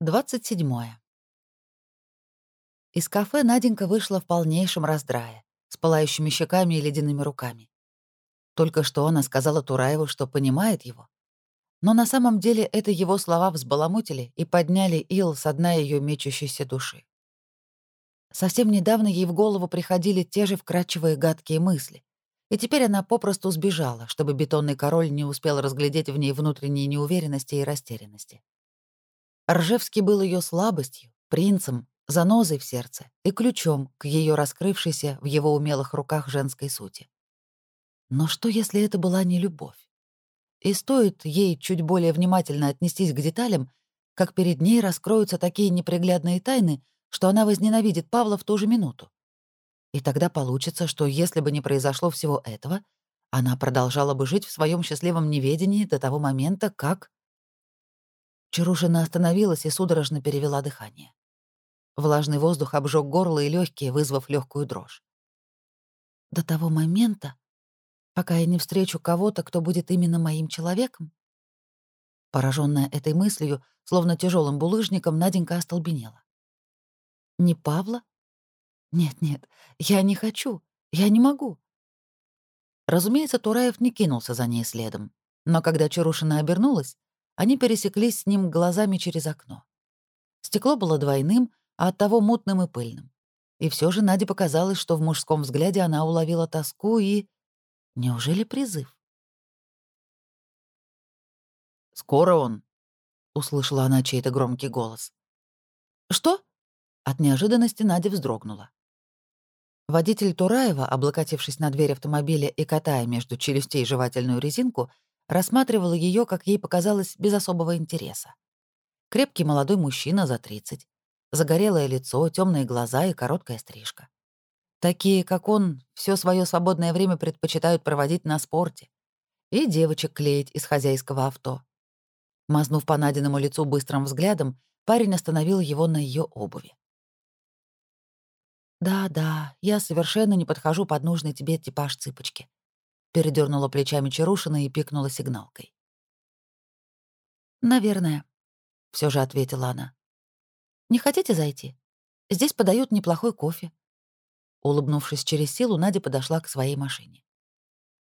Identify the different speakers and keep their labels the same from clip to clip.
Speaker 1: 27. Из кафе Наденька вышла в полнейшем раздрае, с пылающими щеками и ледяными руками. Только что она сказала Тураеву, что понимает его. Но на самом деле это его слова взбаламутили и подняли ил с дна ее мечущейся души. Совсем недавно ей в голову приходили те же вкрадчивые гадкие мысли. И теперь она попросту сбежала, чтобы бетонный король не успел разглядеть в ней внутренние неуверенности и растерянности. Ржевский был ее слабостью, принцем, занозой в сердце и ключом к ее раскрывшейся в его умелых руках женской сути. Но что, если это была не любовь? И стоит ей чуть более внимательно отнестись к деталям, как перед ней раскроются такие неприглядные тайны, что она возненавидит Павла в ту же минуту. И тогда получится, что если бы не произошло всего этого, она продолжала бы жить в своем счастливом неведении до того момента, как... Чарушина остановилась и судорожно перевела дыхание. Влажный воздух обжег горло и легкие, вызвав легкую дрожь. До того момента, пока я не встречу кого-то, кто будет именно моим человеком? Пораженная этой мыслью, словно тяжелым булыжником, Наденька остолбенела. Не Павла? Нет-нет, я не хочу, я не могу. Разумеется, Тураев не кинулся за ней следом, но когда Чарушина обернулась, они пересеклись с ним глазами через окно. Стекло было двойным, а оттого мутным и пыльным. И все же Наде показалось, что в мужском взгляде она уловила тоску и... Неужели призыв?
Speaker 2: «Скоро он», —
Speaker 1: услышала она чей-то громкий голос. «Что?» От неожиданности Надя вздрогнула. Водитель Тураева, облокотившись на дверь автомобиля и катая между челюстей жевательную резинку, рассматривала ее, как ей показалось, без особого интереса. Крепкий молодой мужчина за 30, загорелое лицо, темные глаза и короткая стрижка. Такие, как он, все свое свободное время предпочитают проводить на спорте. И девочек клеить из хозяйского авто. Мазнув по Надиному лицу быстрым взглядом, парень остановил его на ее обуви. «Да-да, я совершенно не подхожу под нужный тебе типаж цыпочки», передернула плечами Чарушина и пикнула сигналкой. «Наверное», — все же ответила она. «Не хотите зайти? Здесь подают неплохой кофе». Улыбнувшись через силу, Надя подошла к своей машине.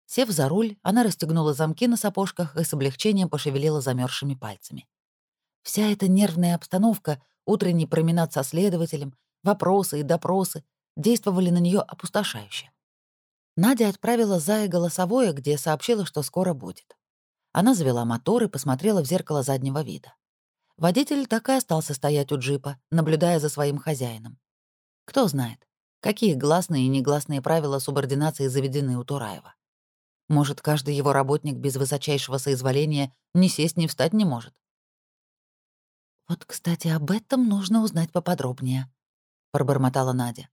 Speaker 1: Сев за руль, она расстегнула замки на сапожках и с облегчением пошевелила замерзшими пальцами. Вся эта нервная обстановка, утренний променад со следователем, вопросы и допросы действовали на нее опустошающе. Надя отправила Зае голосовое, где сообщила, что скоро будет. Она завела мотор и посмотрела в зеркало заднего вида. Водитель так и остался стоять у джипа, наблюдая за своим хозяином. Кто знает, какие гласные и негласные правила субординации заведены у Тураева. Может, каждый его работник без высочайшего соизволения ни сесть, ни встать не может. «Вот, кстати, об этом нужно узнать поподробнее», — пробормотала Надя.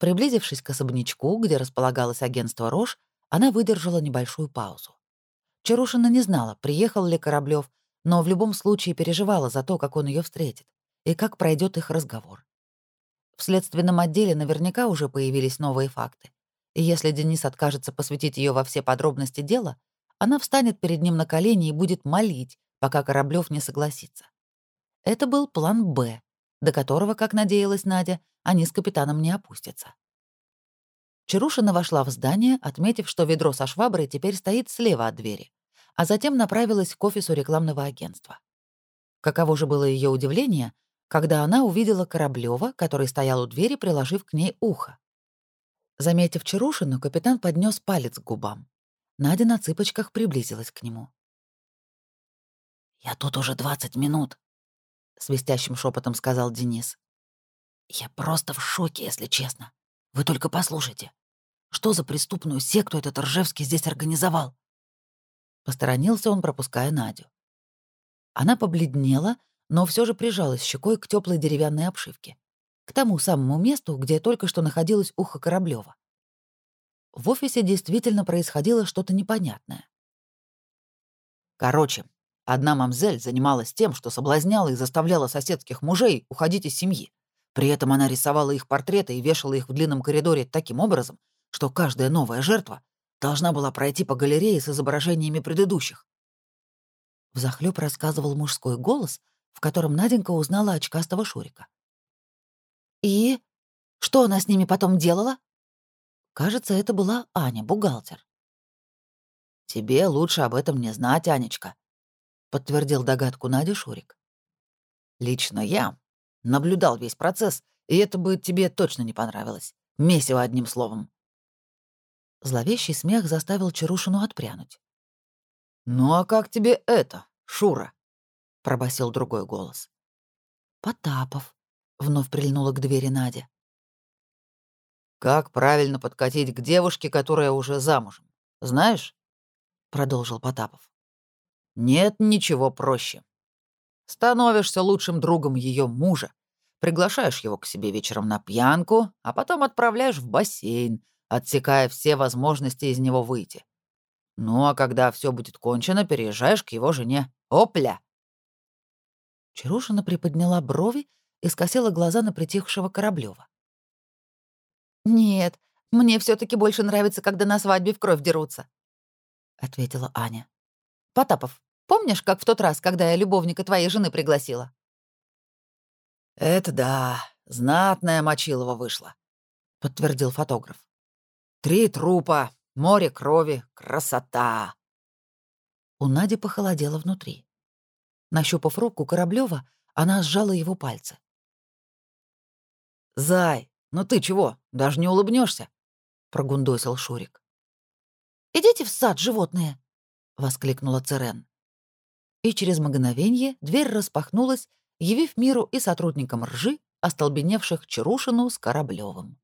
Speaker 1: Приблизившись к особнячку, где располагалось агентство «Рож», она выдержала небольшую паузу. Чарушина не знала, приехал ли Кораблёв, но в любом случае переживала за то, как он ее встретит, и как пройдет их разговор. В следственном отделе наверняка уже появились новые факты. И если Денис откажется посвятить ее во все подробности дела, она встанет перед ним на колени и будет молить, пока Кораблёв не согласится. Это был план «Б», до которого, как надеялась Надя, они с капитаном не опустятся. Чарушина вошла в здание, отметив, что ведро со шваброй теперь стоит слева от двери, а затем направилась к офису рекламного агентства. Каково же было ее удивление, когда она увидела Кораблёва, который стоял у двери, приложив к ней ухо. Заметив Чарушину, капитан поднес палец к губам. Надя на цыпочках приблизилась к нему.
Speaker 2: «Я тут уже 20 минут», свистящим шепотом сказал Денис. Я просто в шоке, если честно. Вы только послушайте. Что за преступную секту этот Ржевский здесь организовал?
Speaker 1: Посторонился он, пропуская Надю. Она побледнела, но все же прижалась щекой к теплой деревянной обшивке, к тому самому месту, где только что находилось ухо Кораблева. В офисе действительно происходило что-то непонятное.
Speaker 2: Короче, Одна мамзель занималась тем, что соблазняла и заставляла соседских мужей уходить из семьи. При этом она рисовала их портреты и вешала их в длинном коридоре таким образом, что каждая новая жертва должна была пройти по галерее с изображениями предыдущих.
Speaker 1: Взахлёб рассказывал мужской голос, в котором Наденька узнала очкастого Шурика. «И что она с ними потом делала?» Кажется, это была Аня, бухгалтер.
Speaker 2: «Тебе лучше об этом не знать, Анечка», — подтвердил догадку Надя Шурик. «Лично я наблюдал весь процесс, и это бы тебе точно не понравилось. Месиво одним словом».
Speaker 1: Зловещий смех заставил Чарушину отпрянуть.
Speaker 2: «Ну а как тебе это, Шура?» — пробасил другой голос.
Speaker 1: «Потапов», — вновь прильнула к двери Надя.
Speaker 2: «Как правильно подкатить к девушке, которая уже замужем? Знаешь?» — продолжил Потапов. «Нет ничего проще. Становишься лучшим другом ее мужа, приглашаешь его к себе вечером на пьянку, а потом отправляешь в бассейн, отсекая все возможности из него выйти. Ну а когда все будет кончено, переезжаешь к его жене. Опля!»
Speaker 1: Чарушина приподняла брови и скосила глаза на притихшего Кораблёва. «Нет, мне все таки больше нравится, когда на свадьбе в кровь дерутся», — ответила Аня. «Потапов, помнишь, как в тот раз, когда я любовника твоей жены пригласила?»
Speaker 2: «Это да, знатная Мочилова вышла», — подтвердил фотограф. «Три трупа, море крови, красота!»
Speaker 1: У Нади похолодело внутри. Нащупав руку Кораблёва, она сжала его пальцы.
Speaker 2: «Зай, ну ты чего, даже не улыбнешься? прогундосил Шурик.
Speaker 1: «Идите в сад, животные!» — воскликнула Церен. И через мгновение дверь распахнулась, явив миру и сотрудникам ржи, остолбеневших Чарушину с Кораблёвым.